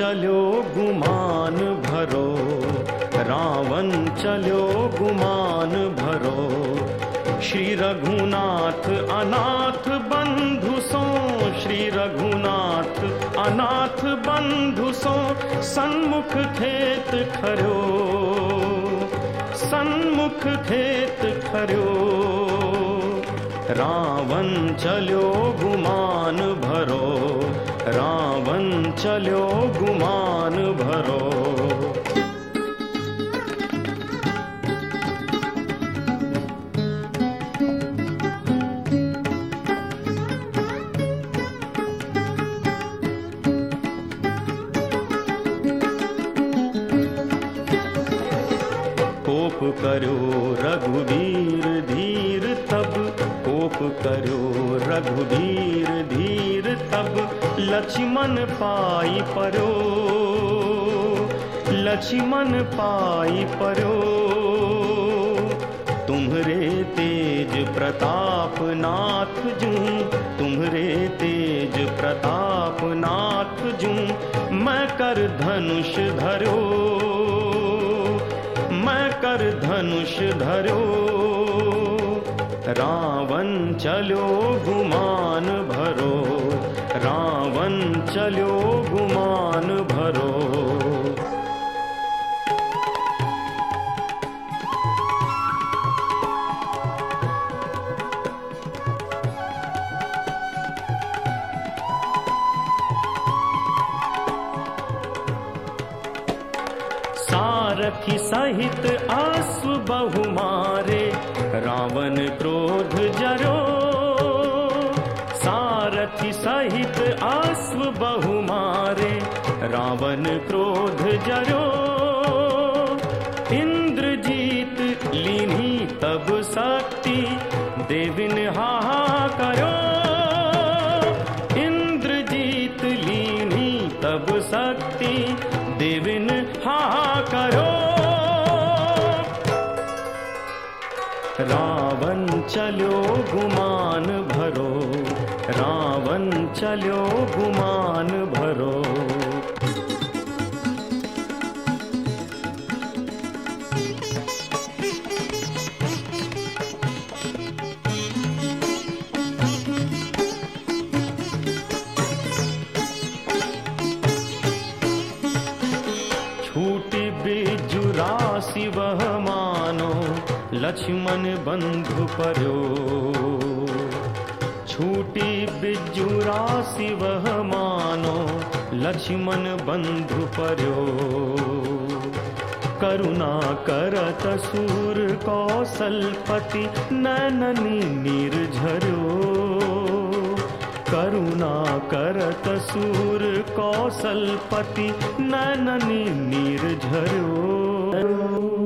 चलो गुमान भरो रावण चलो गुमान भरो। श्री रघुनाथ अनाथ बंधु सो श्री रघुनाथ अनाथ बंधु सो सन्मुख खेत खरो। सन्मुख खेत खरो। रावण चलो गुमान भरो रावण चलो गुमान भरो। कोप करो रघुवीर धीर कोप करो रघुवीर धीर, तब लक्ष्मण पाई परो। लक्ष्मण पाई परो। तुम्हरे तेज प्रताप नाथ जू, तुम्हरे तेज प्रताप नाथ जू, मैं कर धनुष धरो। मैं कर धनुष धरो। रावण चलो गुमान भरो रावण चलो गुमान भरो सारथी सहित आसु बहु मारे रावण क्रोध जरो। सारथी सहित आसु बहु मारे रावण क्रोध जरो। इंद्रजीत लीनी तब हाहा करो रावण चलो गुमान भरो रावण चलो गुमान भरो राशि वह मानो लक्ष्मण बंधु परो। छूटी बिजु राशि वह मानो लक्ष्मण बंधु परो। करुणा करत सूर कौशलपति नैननी निर्झरो। करुणा करत सूर कौशलपति नैननी निर्झरो। Oh.